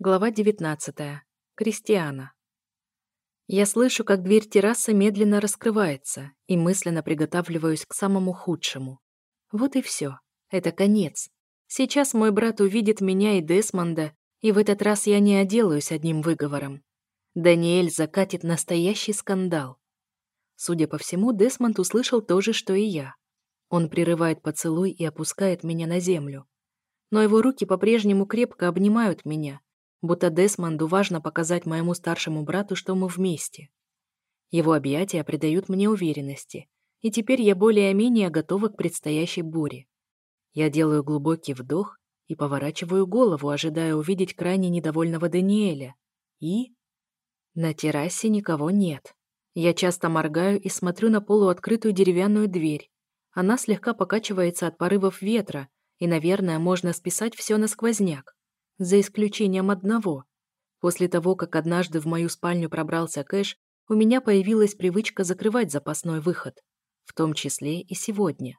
Глава 19. Кристиана. Я слышу, как дверь террасы медленно раскрывается, и мысленно приготавливаюсь к самому худшему. Вот и все. Это конец. Сейчас мой брат увидит меня и Десмонда, и в этот раз я не отделаюсь одним выговором. Даниэль закатит настоящий скандал. Судя по всему, Десмонд услышал то же, что и я. Он прерывает поцелуй и опускает меня на землю. Но его руки по-прежнему крепко обнимают меня, будто Десмонду важно показать моему старшему брату, что мы вместе. Его объятия придают мне уверенности, и теперь я более-менее готова к предстоящей буре. Я делаю глубокий вдох и поворачиваю голову, ожидая увидеть крайне недовольного Даниэля. И... На террасе никого нет. Я часто моргаю и смотрю на полуоткрытую деревянную дверь. Она слегка покачивается от порывов ветра, и, наверное, можно списать все на сквозняк. За исключением одного. После того, как однажды в мою спальню пробрался Кэш, у меня появилась привычка закрывать запасной выход, в том числе и сегодня.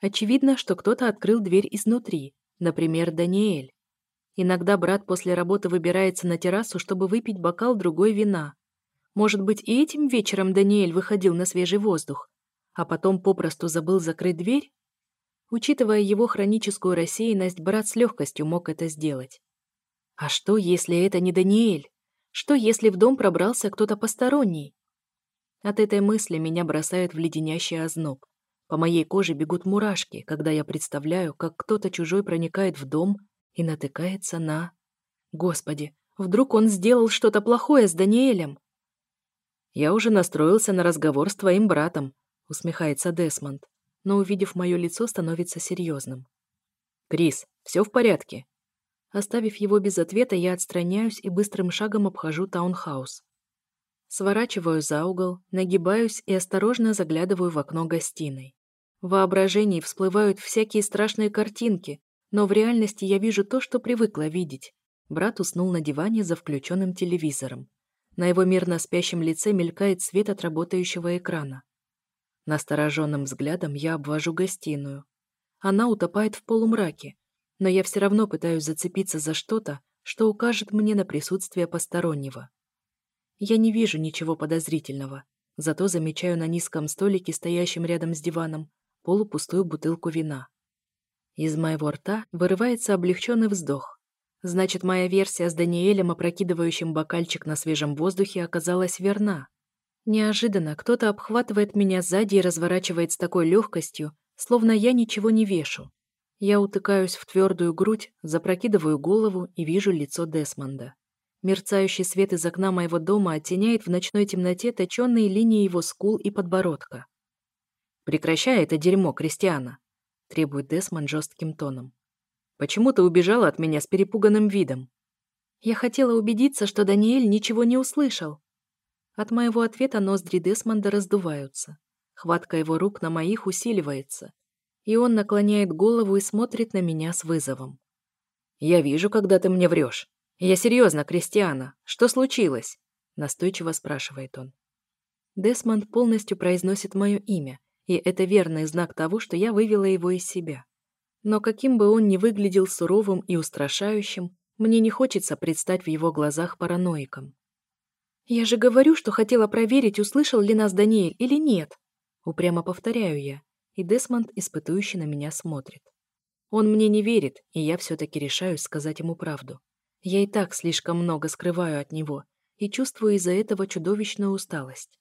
Очевидно, что кто-то открыл дверь изнутри, например, Даниэль. Иногда брат после работы выбирается на террасу, чтобы выпить бокал другой вина. Может быть, и этим вечером Даниэль выходил на свежий воздух, а потом попросту забыл закрыть дверь? Учитывая его хроническую рассеянность, брат с легкостью мог это сделать. А что, если это не Даниэль? Что, если в дом пробрался кто-то посторонний? От этой мысли меня бросает в леденящий озноб. По моей коже бегут мурашки, когда я представляю, как кто-то чужой проникает в дом и натыкается на... Господи, вдруг он сделал что-то плохое с Даниэлем? «Я уже настроился на разговор с твоим братом», — усмехается Десмонд но, увидев мое лицо, становится серьезным. «Крис, все в порядке?» Оставив его без ответа, я отстраняюсь и быстрым шагом обхожу таунхаус. Сворачиваю за угол, нагибаюсь и осторожно заглядываю в окно гостиной. В воображении всплывают всякие страшные картинки, но в реальности я вижу то, что привыкла видеть. Брат уснул на диване за включенным телевизором. На его мирно спящем лице мелькает свет от работающего экрана. Настороженным взглядом я обвожу гостиную. Она утопает в полумраке, но я все равно пытаюсь зацепиться за что-то, что укажет мне на присутствие постороннего. Я не вижу ничего подозрительного, зато замечаю на низком столике, стоящем рядом с диваном, полупустую бутылку вина. Из моего рта вырывается облегченный вздох. Значит, моя версия с Даниэлем, опрокидывающим бокальчик на свежем воздухе, оказалась верна. Неожиданно кто-то обхватывает меня сзади и разворачивает с такой легкостью, словно я ничего не вешу. Я утыкаюсь в твердую грудь, запрокидываю голову и вижу лицо Десмонда. Мерцающий свет из окна моего дома оттеняет в ночной темноте точенные линии его скул и подбородка. «Прекращай это дерьмо, Кристиана!» — требует Десмонд жестким тоном. «Почему ты убежала от меня с перепуганным видом?» Я хотела убедиться, что Даниэль ничего не услышал, от моего ответа ноздри Десмонда раздуваются. Хватка его рук на моих усиливается. И он наклоняет голову и смотрит на меня с вызовом. «Я вижу, когда ты мне врешь. Я серьезно, Кристиана. Что случилось?» Настойчиво спрашивает он. Десмонд полностью произносит мое имя, и это верный знак того, что я вывела его из себя. Но каким бы он ни выглядел суровым и устрашающим, мне не хочется предстать в его глазах параноиком. «Я же говорю, что хотела проверить, услышал ли нас Даниэль или нет». Упрямо повторяю я, и Десмонд испытующе на меня смотрит. Он мне не верит, и я все-таки решаюсь сказать ему правду. Я и так слишком много скрываю от него и чувствую из-за этого чудовищную усталость.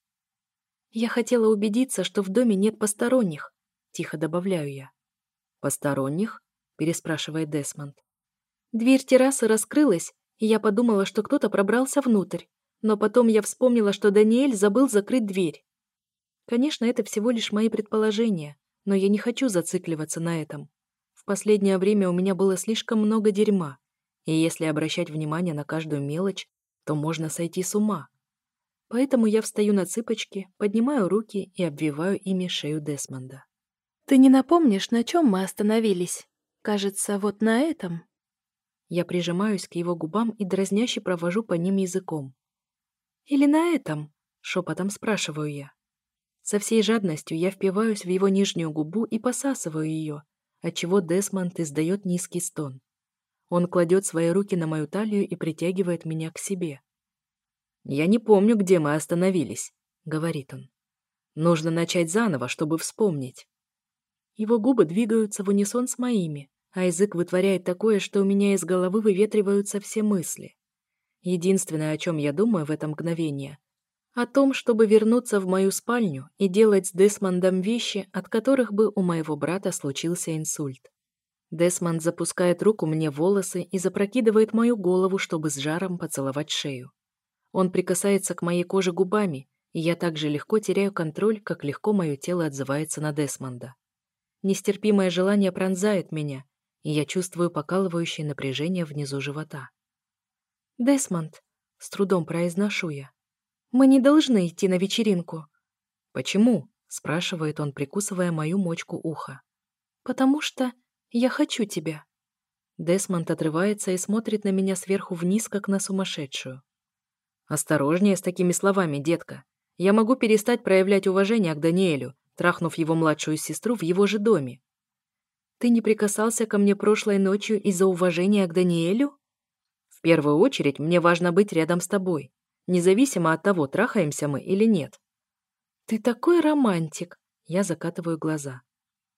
«Я хотела убедиться, что в доме нет посторонних», — тихо добавляю я. «Посторонних?» — переспрашивает Десмонд. Дверь террасы раскрылась, и я подумала, что кто-то пробрался внутрь. Но потом я вспомнила, что Даниэль забыл закрыть дверь. Конечно, это всего лишь мои предположения, но я не хочу зацикливаться на этом. В последнее время у меня было слишком много дерьма, и если обращать внимание на каждую мелочь, то можно сойти с ума. Поэтому я встаю на цыпочки, поднимаю руки и обвиваю ими шею Десмонда. «Ты не напомнишь, на чем мы остановились? Кажется, вот на этом?» Я прижимаюсь к его губам и дразняще провожу по ним языком. «Или на этом?» — шепотом спрашиваю я. Со всей жадностью я впиваюсь в его нижнюю губу и посасываю ее, отчего Десмонд издает низкий стон. Он кладет свои руки на мою талию и притягивает меня к себе. «Я не помню, где мы остановились», — говорит он. «Нужно начать заново, чтобы вспомнить». Его губы двигаются в унисон с моими, а язык вытворяет такое, что у меня из головы выветриваются все мысли. Единственное, о чем я думаю в это мгновение, о том, чтобы вернуться в мою спальню и делать с Десмондом вещи, от которых бы у моего брата случился инсульт. Десмонд запускает руку мне в волосы и запрокидывает мою голову, чтобы с жаром поцеловать шею. Он прикасается к моей коже губами, и я так же легко теряю контроль, как легко мое тело отзывается на Десмонда. Нестерпимое желание пронзает меня, и я чувствую покалывающее напряжение внизу живота. «Десмонд», — с трудом произношу я, — «мы не должны идти на вечеринку». «Почему?» — спрашивает он, прикусывая мою мочку уха. «Потому что я хочу тебя». Десмонд отрывается и смотрит на меня сверху вниз, как на сумасшедшую. «Осторожнее с такими словами, детка. Я могу перестать проявлять уважение к Даниэлю, трахнув его младшую сестру в его же доме. Ты не прикасался ко мне прошлой ночью из-за уважения к Даниэлю? Первую очередь, мне важно быть рядом с тобой, независимо от того, трахаемся мы или нет. Ты такой романтик. Я закатываю глаза.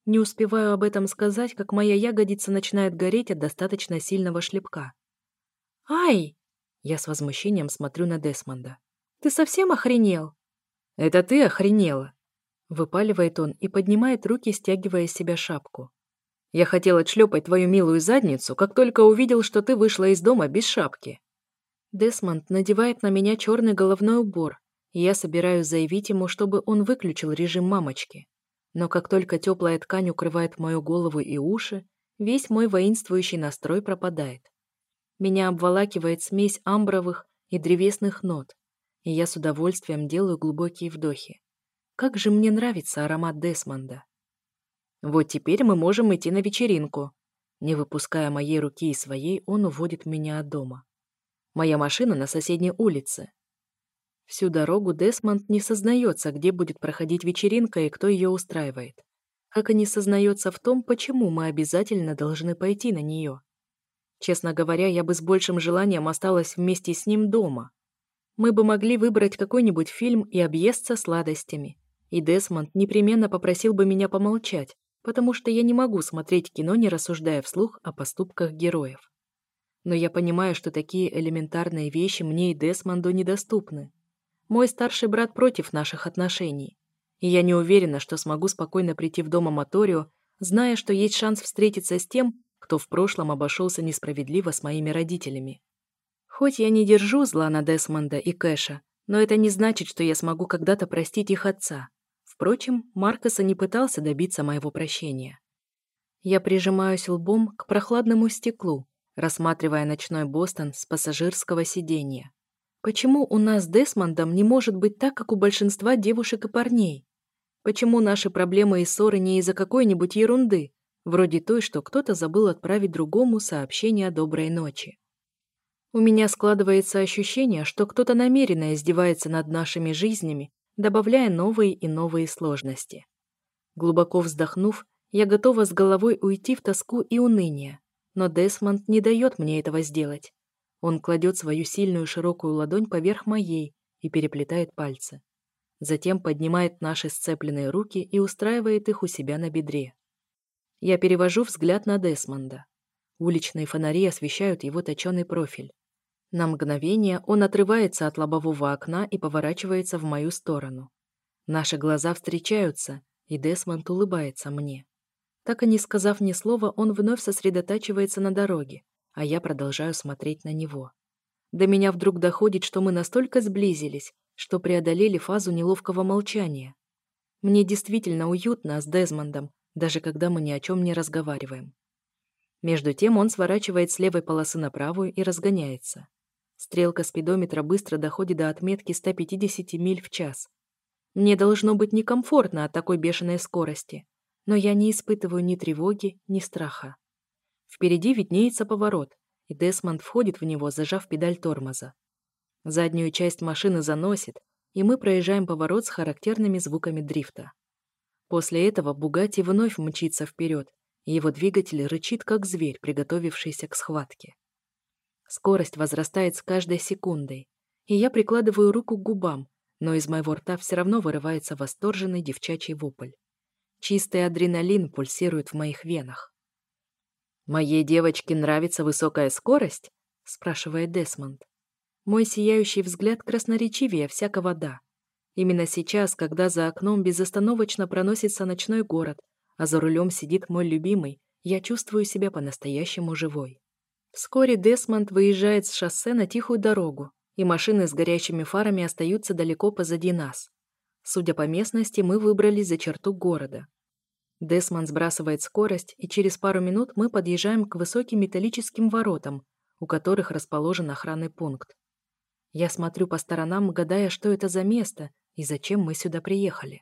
Не успеваю об этом сказать, как моя ягодица начинает гореть от достаточно сильного шлепка. «Ай!» Я с возмущением смотрю на Десмонда. «Ты совсем охренел?» «Это ты охренела!» Выпаливает он и поднимает руки, стягивая с себя шапку. Я хотел отшлепать твою милую задницу, как только увидел, что ты вышла из дома без шапки. Десмонд надевает на меня черный головной убор, и я собираюсь заявить ему, чтобы он выключил режим мамочки. Но как только теплая ткань укрывает мою голову и уши, весь мой воинствующий настрой пропадает. Меня обволакивает смесь амбровых и древесных нот, и я с удовольствием делаю глубокие вдохи. Как же мне нравится аромат Десмонда. Вот теперь мы можем идти на вечеринку. Не выпуская моей руки и своей, он уводит меня от дома. Моя машина на соседней улице. Всю дорогу Десмонд не сознается, где будет проходить вечеринка и кто ее устраивает. Как и не сознается в том, почему мы обязательно должны пойти на нее. Честно говоря, я бы с большим желанием осталась вместе с ним дома. Мы бы могли выбрать какой-нибудь фильм и объесться сладостями. И Десмонд непременно попросил бы меня помолчать, потому что я не могу смотреть кино, не рассуждая вслух о поступках героев. Но я понимаю, что такие элементарные вещи мне и Десмонду недоступны. Мой старший брат против наших отношений, и я не уверена, что смогу спокойно прийти в дом Аматорио, зная, что есть шанс встретиться с тем, кто в прошлом обошелся несправедливо с моими родителями. Хоть я не держу зла на Десмонда и Кэша, но это не значит, что я смогу когда-то простить их отца. Впрочем, Маркоса не пытался добиться моего прощения. Я прижимаюсь лбом к прохладному стеклу, рассматривая ночной Бостон с пассажирского сиденья. Почему у нас с Десмондом не может быть так, как у большинства девушек и парней? Почему наши проблемы и ссоры не из-за какой-нибудь ерунды, вроде той, что кто-то забыл отправить другому сообщение о доброй ночи? У меня складывается ощущение, что кто-то намеренно издевается над нашими жизнями добавляя новые и новые сложности. Глубоко вздохнув, я готова с головой уйти в тоску и уныние, но Десмонд не дает мне этого сделать. Он кладет свою сильную широкую ладонь поверх моей и переплетает пальцы. Затем поднимает наши сцепленные руки и устраивает их у себя на бедре. Я перевожу взгляд на Десмонда. Уличные фонари освещают его точеный профиль. На мгновение он отрывается от лобового окна и поворачивается в мою сторону. Наши глаза встречаются, и Десмонд улыбается мне. Так и не сказав ни слова, он вновь сосредотачивается на дороге, а я продолжаю смотреть на него. До меня вдруг доходит, что мы настолько сблизились, что преодолели фазу неловкого молчания. Мне действительно уютно с Дезмондом, даже когда мы ни о чем не разговариваем. Между тем он сворачивает с левой полосы на правую и разгоняется. Стрелка спидометра быстро доходит до отметки 150 миль в час. Мне должно быть некомфортно от такой бешеной скорости, но я не испытываю ни тревоги, ни страха. Впереди виднеется поворот, и Десмонд входит в него, зажав педаль тормоза. Заднюю часть машины заносит, и мы проезжаем поворот с характерными звуками дрифта. После этого Бугатти вновь мчится вперед, и его двигатель рычит, как зверь, приготовившийся к схватке. Скорость возрастает с каждой секундой, и я прикладываю руку к губам, но из моего рта все равно вырывается восторженный девчачий вопль. Чистый адреналин пульсирует в моих венах. «Моей девочке нравится высокая скорость?» — спрашивает Десмонд. Мой сияющий взгляд красноречивее всякого «да». Именно сейчас, когда за окном безостановочно проносится ночной город, а за рулем сидит мой любимый, я чувствую себя по-настоящему живой. Вскоре Десмонд выезжает с шоссе на тихую дорогу, и машины с горящими фарами остаются далеко позади нас. Судя по местности, мы выбрались за черту города. Десмонд сбрасывает скорость, и через пару минут мы подъезжаем к высоким металлическим воротам, у которых расположен охранный пункт. Я смотрю по сторонам, гадая, что это за место и зачем мы сюда приехали.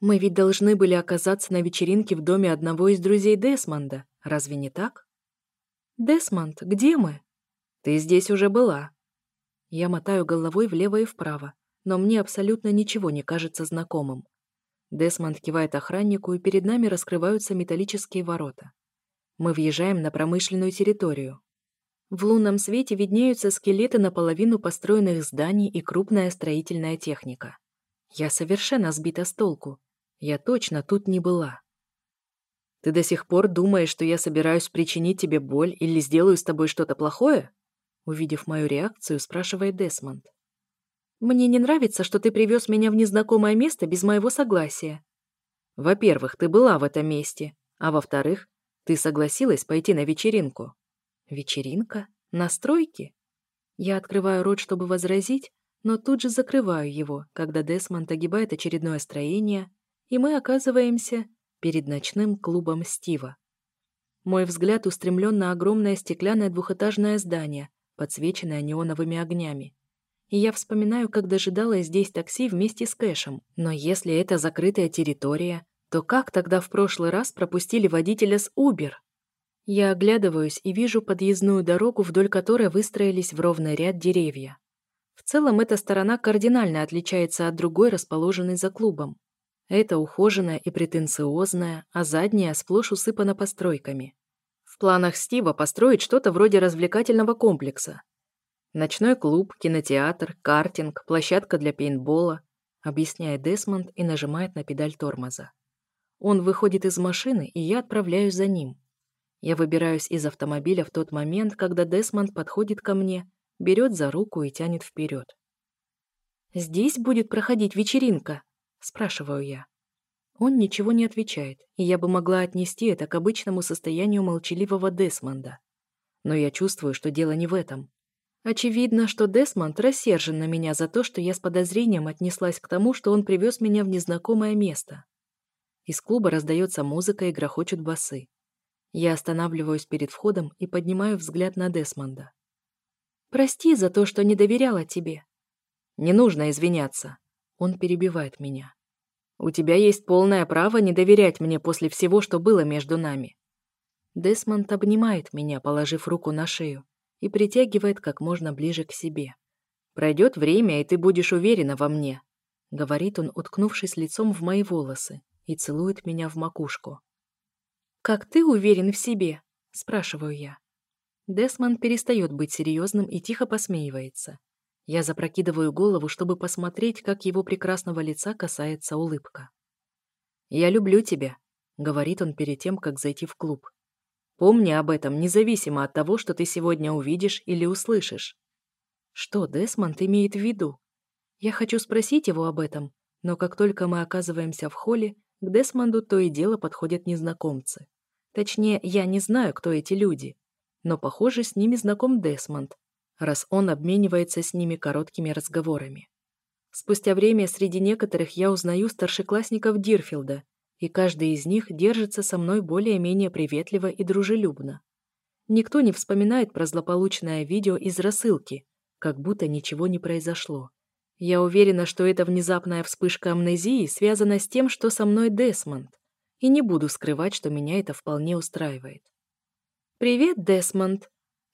Мы ведь должны были оказаться на вечеринке в доме одного из друзей Десмонда, разве не так? Десмонд, где мы? Ты здесь уже была. Я мотаю головой влево и вправо, но мне абсолютно ничего не кажется знакомым. Десмонд кивает охраннику, и перед нами раскрываются металлические ворота. Мы въезжаем на промышленную территорию. В лунном свете виднеются скелеты наполовину построенных зданий и крупная строительная техника. Я совершенно сбита с толку. Я точно тут не была. Ты до сих пор думаешь, что я собираюсь причинить тебе боль или сделаю с тобой что-то плохое? Увидев мою реакцию, спрашивает Десмонд. Мне не нравится, что ты привез меня в незнакомое место без моего согласия. Во-первых, ты была в этом месте, а во-вторых, ты согласилась пойти на вечеринку. Вечеринка? На стройке? Я открываю рот, чтобы возразить, но тут же закрываю его, когда Десмонд огибает очередное строение, и мы оказываемся перед ночным клубом Стива. Мой взгляд устремлен на огромное стеклянное двухэтажное здание, подсвеченное неоновыми огнями. И я вспоминаю, как дожидалась здесь такси вместе с Кэшем. Но если это закрытая территория, то как тогда в прошлый раз пропустили водителя с Uber? Я оглядываюсь и вижу подъездную дорогу, вдоль которой выстроились в ровный ряд деревья. В целом, эта сторона кардинально отличается от другой, расположенной за клубом. Это ухоженная и претенциозная, а задняя сплошь усыпана постройками. В планах Стива построить что-то вроде развлекательного комплекса. Ночной клуб, кинотеатр, картинг, площадка для пейнтбола, объясняет Десмонд и нажимает на педаль тормоза. Он выходит из машины, и я отправляюсь за ним. Я выбираюсь из автомобиля в тот момент, когда Десмонд подходит ко мне, берет за руку и тянет вперед. «Здесь будет проходить вечеринка?» – спрашиваю я. Он ничего не отвечает, и я бы могла отнести это к обычному состоянию молчаливого Десмонда. Но я чувствую, что дело не в этом. Очевидно, что Десмонд рассержен на меня за то, что я с подозрением отнеслась к тому, что он привез меня в незнакомое место. Из клуба раздается музыка и грохочут басы. Я останавливаюсь перед входом и поднимаю взгляд на Десмонда. «Прости за то, что не доверяла тебе». «Не нужно извиняться». Он перебивает меня. «У тебя есть полное право не доверять мне после всего, что было между нами». Десмонд обнимает меня, положив руку на шею, и притягивает как можно ближе к себе. «Пройдет время, и ты будешь уверена во мне», — говорит он, уткнувшись лицом в мои волосы, и целует меня в макушку. «Как ты уверен в себе?» – спрашиваю я. Десмон перестает быть серьезным и тихо посмеивается. Я запрокидываю голову, чтобы посмотреть, как его прекрасного лица касается улыбка. «Я люблю тебя», — говорит он перед тем, как зайти в клуб. «Помни об этом, независимо от того, что ты сегодня увидишь или услышишь». Что Десмонд имеет в виду? Я хочу спросить его об этом, но как только мы оказываемся в холле, к Десмонду то и дело подходят незнакомцы. Точнее, я не знаю, кто эти люди. Но, похоже, с ними знаком Десмонд, раз он обменивается с ними короткими разговорами. Спустя время среди некоторых я узнаю старшеклассников Дирфилда, и каждый из них держится со мной более-менее приветливо и дружелюбно. Никто не вспоминает про злополучное видео из рассылки, как будто ничего не произошло. Я уверена, что эта внезапная вспышка амнезии связана с тем, что со мной Десмонд, и не буду скрывать, что меня это вполне устраивает. «Привет, Десмонд!»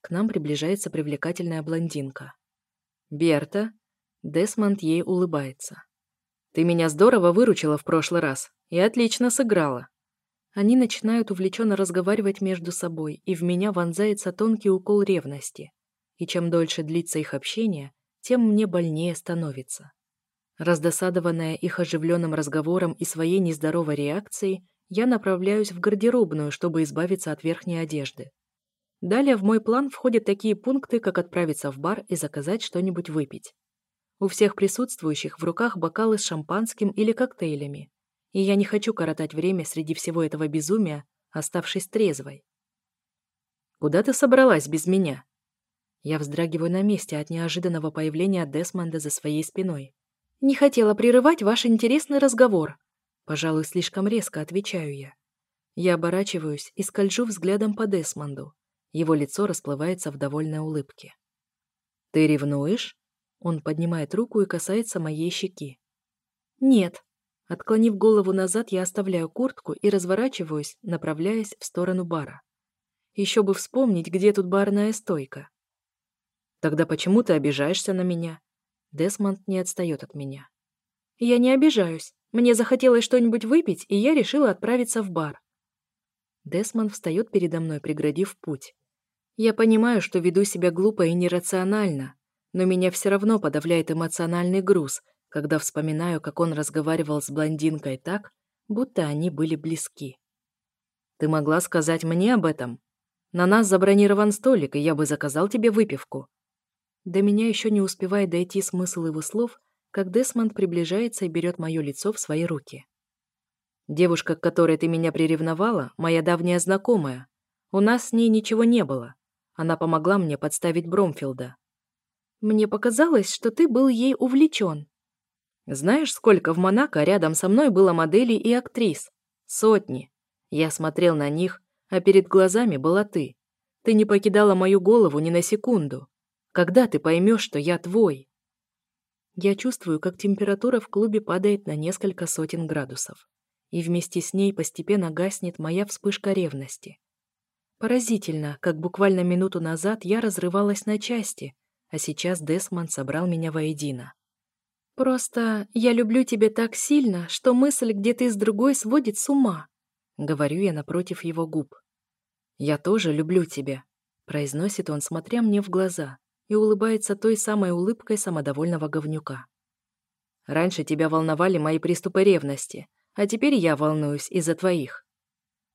К нам приближается привлекательная блондинка. «Берта?» Десмонд ей улыбается. «Ты меня здорово выручила в прошлый раз и отлично сыграла». Они начинают увлеченно разговаривать между собой, и в меня вонзается тонкий укол ревности. И чем дольше длится их общение, тем мне больнее становится. Раздосадованная их оживленным разговором и своей нездоровой реакцией, я направляюсь в гардеробную, чтобы избавиться от верхней одежды. Далее в мой план входят такие пункты, как отправиться в бар и заказать что-нибудь выпить. У всех присутствующих в руках бокалы с шампанским или коктейлями, и я не хочу коротать время среди всего этого безумия, оставшись трезвой. «Куда ты собралась без меня?» Я вздрагиваю на месте от неожиданного появления Десмонда за своей спиной. «Не хотела прерывать ваш интересный разговор», Пожалуй, слишком резко отвечаю я. Я оборачиваюсь и скольжу взглядом по Десмонду. Его лицо расплывается в довольной улыбке. «Ты ревнуешь?» Он поднимает руку и касается моей щеки. «Нет». Отклонив голову назад, я оставляю куртку и разворачиваюсь, направляясь в сторону бара. Еще бы вспомнить, где тут барная стойка. «Тогда почему ты обижаешься на меня?» Десмонд не отстает от меня. «Я не обижаюсь. Мне захотелось что-нибудь выпить, и я решила отправиться в бар. Десмонд встает передо мной, преградив путь. Я понимаю, что веду себя глупо и нерационально, но меня все равно подавляет эмоциональный груз, когда вспоминаю, как он разговаривал с блондинкой так, будто они были близки. Ты могла сказать мне об этом? На нас забронирован столик, и я бы заказал тебе выпивку. До меня еще не успевает дойти смысл его слов, как Десмонд приближается и берет мое лицо в свои руки. «Девушка, к которой ты меня приревновала, моя давняя знакомая. У нас с ней ничего не было. Она помогла мне подставить Бромфилда. Мне показалось, что ты был ей увлечен. Знаешь, сколько в Монако рядом со мной было моделей и актрис? Сотни. Я смотрел на них, а перед глазами была ты. Ты не покидала мою голову ни на секунду. Когда ты поймешь, что я твой?» Я чувствую, как температура в клубе падает на несколько сотен градусов. И вместе с ней постепенно гаснет моя вспышка ревности. Поразительно, как буквально минуту назад я разрывалась на части, а сейчас Десмонд собрал меня воедино. «Просто я люблю тебя так сильно, что мысль, где ты с другой, сводит с ума», — говорю я напротив его губ. «Я тоже люблю тебя», — произносит он, смотря мне в глаза и улыбается той самой улыбкой самодовольного говнюка. «Раньше тебя волновали мои приступы ревности, а теперь я волнуюсь из-за твоих.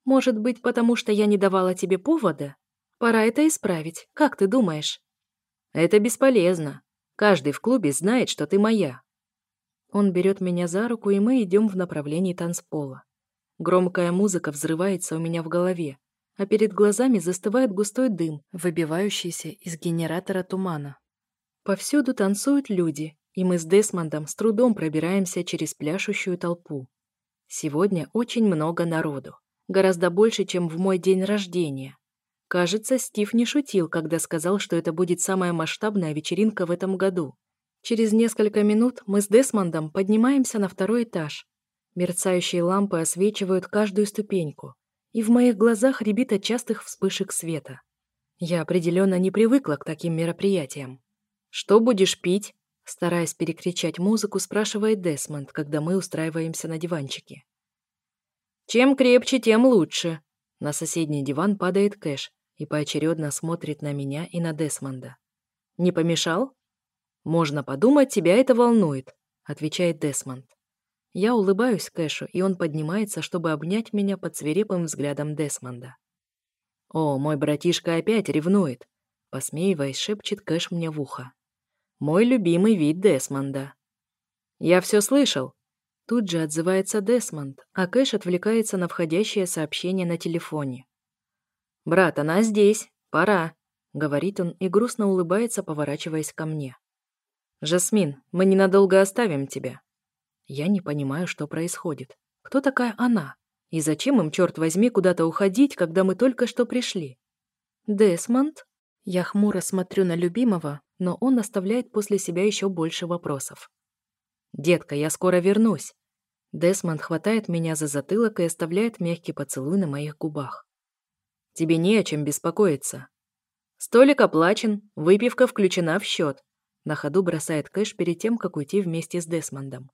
Может быть, потому что я не давала тебе повода? Пора это исправить, как ты думаешь?» «Это бесполезно. Каждый в клубе знает, что ты моя». Он берет меня за руку, и мы идем в направлении танцпола. Громкая музыка взрывается у меня в голове, а перед глазами застывает густой дым, выбивающийся из генератора тумана. Повсюду танцуют люди, и мы с Десмондом с трудом пробираемся через пляшущую толпу. Сегодня очень много народу, гораздо больше, чем в мой день рождения. Кажется, Стив не шутил, когда сказал, что это будет самая масштабная вечеринка в этом году. Через несколько минут мы с Десмондом поднимаемся на второй этаж. Мерцающие лампы освечивают каждую ступеньку и в моих глазах рябит от частых вспышек света. Я определенно не привыкла к таким мероприятиям. «Что будешь пить?» Стараясь перекричать музыку, спрашивает Десмонд, когда мы устраиваемся на диванчике. «Чем крепче, тем лучше». На соседний диван падает Кэш и поочередно смотрит на меня и на Десмонда. «Не помешал?» «Можно подумать, тебя это волнует», — отвечает Десмонд. Я улыбаюсь Кэшу, и он поднимается, чтобы обнять меня под свирепым взглядом Десмонда. «О, мой братишка опять ревнует!» Посмеиваясь, шепчет Кэш мне в ухо. «Мой любимый вид Десмонда». «Я все слышал!» Тут же отзывается Десмонд, а Кэш отвлекается на входящее сообщение на телефоне. «Брат, она здесь. Пора», — говорит он и грустно улыбается, поворачиваясь ко мне. «Жасмин, мы ненадолго оставим тебя. Я не понимаю, что происходит. Кто такая она? И зачем им, черт возьми, куда-то уходить, когда мы только что пришли? Десмонд? Я хмуро смотрю на любимого, но он оставляет после себя еще больше вопросов. «Детка, я скоро вернусь». Десмонд хватает меня за затылок и оставляет мягкий поцелуй на моих губах. «Тебе не о чем беспокоиться. Столик оплачен, выпивка включена в счет». На ходу бросает кэш перед тем, как уйти вместе с Десмондом.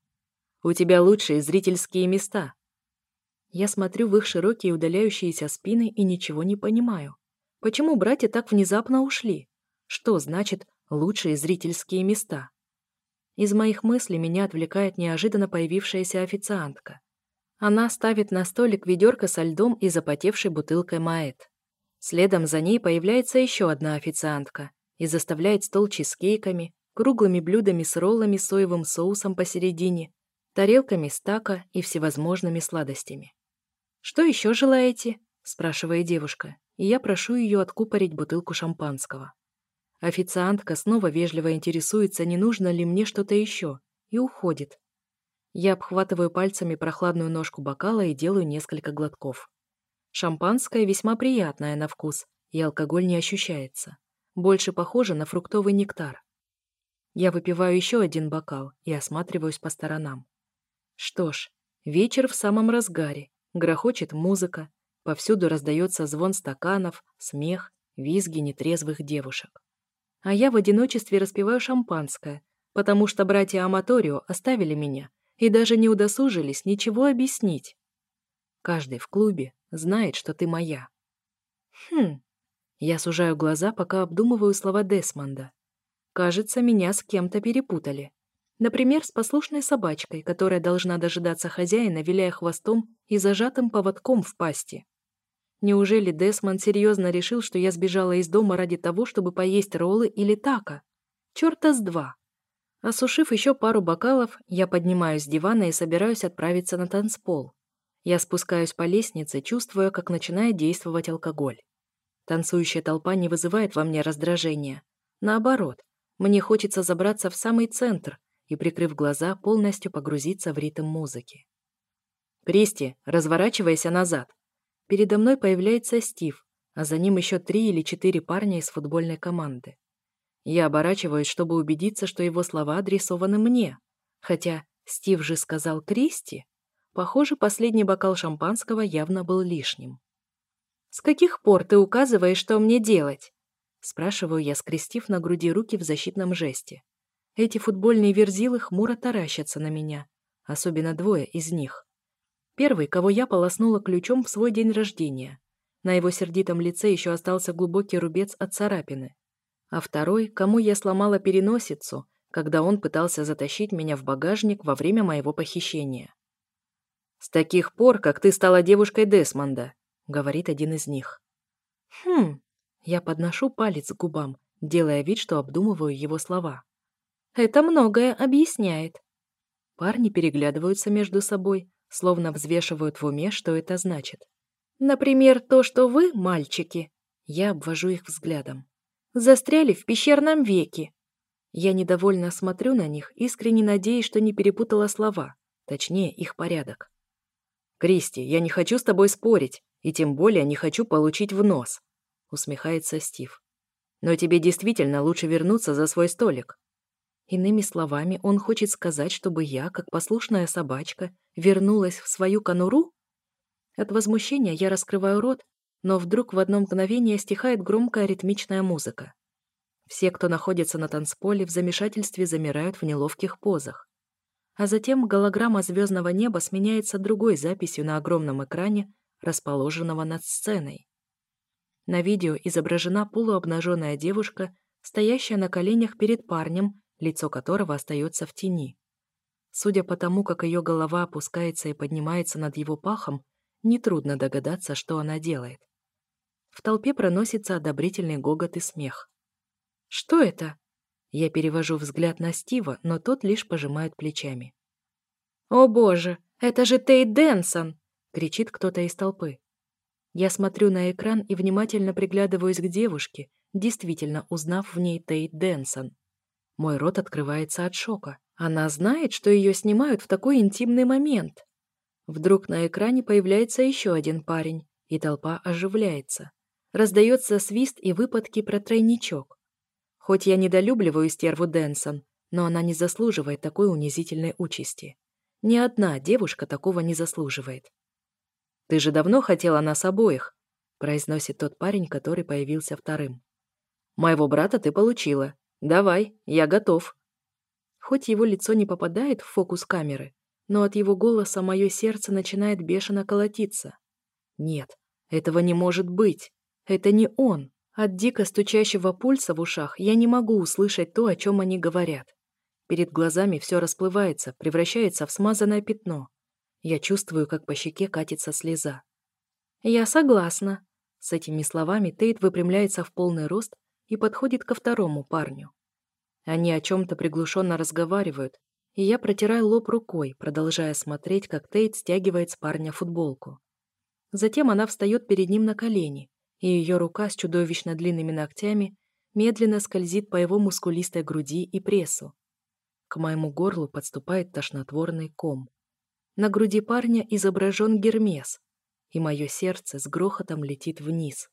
У тебя лучшие зрительские места». Я смотрю в их широкие удаляющиеся спины и ничего не понимаю. Почему братья так внезапно ушли? Что значит «лучшие зрительские места»? Из моих мыслей меня отвлекает неожиданно появившаяся официантка. Она ставит на столик ведерко со льдом и запотевшей бутылкой маэт. Следом за ней появляется еще одна официантка и заставляет стол чизкейками, круглыми блюдами с роллами с соевым соусом посередине, тарелками стака и всевозможными сладостями. «Что еще желаете?» – спрашивает девушка, и я прошу ее откупорить бутылку шампанского. Официантка снова вежливо интересуется, не нужно ли мне что-то еще, и уходит. Я обхватываю пальцами прохладную ножку бокала и делаю несколько глотков. Шампанское весьма приятное на вкус, и алкоголь не ощущается. Больше похоже на фруктовый нектар. Я выпиваю еще один бокал и осматриваюсь по сторонам. Что ж, вечер в самом разгаре, грохочет музыка, повсюду раздается звон стаканов, смех, визги нетрезвых девушек. А я в одиночестве распиваю шампанское, потому что братья Аматорио оставили меня и даже не удосужились ничего объяснить. Каждый в клубе знает, что ты моя. Хм. Я сужаю глаза, пока обдумываю слова Десмонда. Кажется, меня с кем-то перепутали. Например, с послушной собачкой, которая должна дожидаться хозяина, виляя хвостом и зажатым поводком в пасти. Неужели Десмонд серьезно решил, что я сбежала из дома ради того, чтобы поесть роллы или тако? Чёрта с два. Осушив еще пару бокалов, я поднимаюсь с дивана и собираюсь отправиться на танцпол. Я спускаюсь по лестнице, чувствуя, как начинает действовать алкоголь. Танцующая толпа не вызывает во мне раздражения. Наоборот, мне хочется забраться в самый центр и, прикрыв глаза, полностью погрузиться в ритм музыки. «Кристи, разворачивайся назад!» Передо мной появляется Стив, а за ним еще три или четыре парня из футбольной команды. Я оборачиваюсь, чтобы убедиться, что его слова адресованы мне. Хотя Стив же сказал Кристи. Похоже, последний бокал шампанского явно был лишним. «С каких пор ты указываешь, что мне делать?» Спрашиваю я, скрестив на груди руки в защитном жесте. Эти футбольные верзилы хмуро таращатся на меня, особенно двое из них. Первый, кого я полоснула ключом в свой день рождения. На его сердитом лице еще остался глубокий рубец от царапины. А второй, кому я сломала переносицу, когда он пытался затащить меня в багажник во время моего похищения. «С таких пор, как ты стала девушкой Десмонда», — говорит один из них. «Хм...» Я подношу палец к губам, делая вид, что обдумываю его слова. «Это многое объясняет». Парни переглядываются между собой, словно взвешивают в уме, что это значит. Например, то, что вы, мальчики, я обвожу их взглядом, застряли в пещерном веке. Я недовольно смотрю на них, искренне надеясь, что не перепутала слова, точнее, их порядок. «Кристи, я не хочу с тобой спорить, и тем более не хочу получить в нос», усмехается Стив. «Но тебе действительно лучше вернуться за свой столик. Иными словами, он хочет сказать, чтобы я, как послушная собачка, вернулась в свою конуру? От возмущения я раскрываю рот, но вдруг в одно мгновение стихает громкая ритмичная музыка. Все, кто находится на танцполе, в замешательстве замирают в неловких позах. А затем голограмма звездного неба сменяется другой записью на огромном экране, расположенного над сценой. На видео изображена полуобнаженная девушка, стоящая на коленях перед парнем, лицо которого остается в тени. Судя по тому, как ее голова опускается и поднимается над его пахом, нетрудно догадаться, что она делает. В толпе проносится одобрительный гогот и смех. «Что это?» Я перевожу взгляд на Стива, но тот лишь пожимает плечами. «О боже, это же Тейт Дэнсон!» — кричит кто-то из толпы. Я смотрю на экран и внимательно приглядываюсь к девушке, действительно узнав в ней Тейт Дэнсон. Мой рот открывается от шока. Она знает, что ее снимают в такой интимный момент. Вдруг на экране появляется еще один парень, и толпа оживляется. Раздается свист и выпадки про тройничок. Хоть я недолюбливаю стерву Дэнсон, но она не заслуживает такой унизительной участи. Ни одна девушка такого не заслуживает. «Ты же давно хотела нас обоих», — произносит тот парень, который появился вторым. «Моего брата ты получила, «Давай, я готов». Хоть его лицо не попадает в фокус камеры, но от его голоса мое сердце начинает бешено колотиться. Нет, этого не может быть. Это не он. От дико стучащего пульса в ушах я не могу услышать то, о чем они говорят. Перед глазами все расплывается, превращается в смазанное пятно. Я чувствую, как по щеке катится слеза. «Я согласна». С этими словами Тейт выпрямляется в полный рост и подходит ко второму парню. Они о чем-то приглушенно разговаривают, и я протираю лоб рукой, продолжая смотреть, как Тейт стягивает с парня футболку. Затем она встает перед ним на колени, и ее рука с чудовищно длинными ногтями медленно скользит по его мускулистой груди и прессу. К моему горлу подступает тошнотворный ком. На груди парня изображен Гермес, и мое сердце с грохотом летит вниз.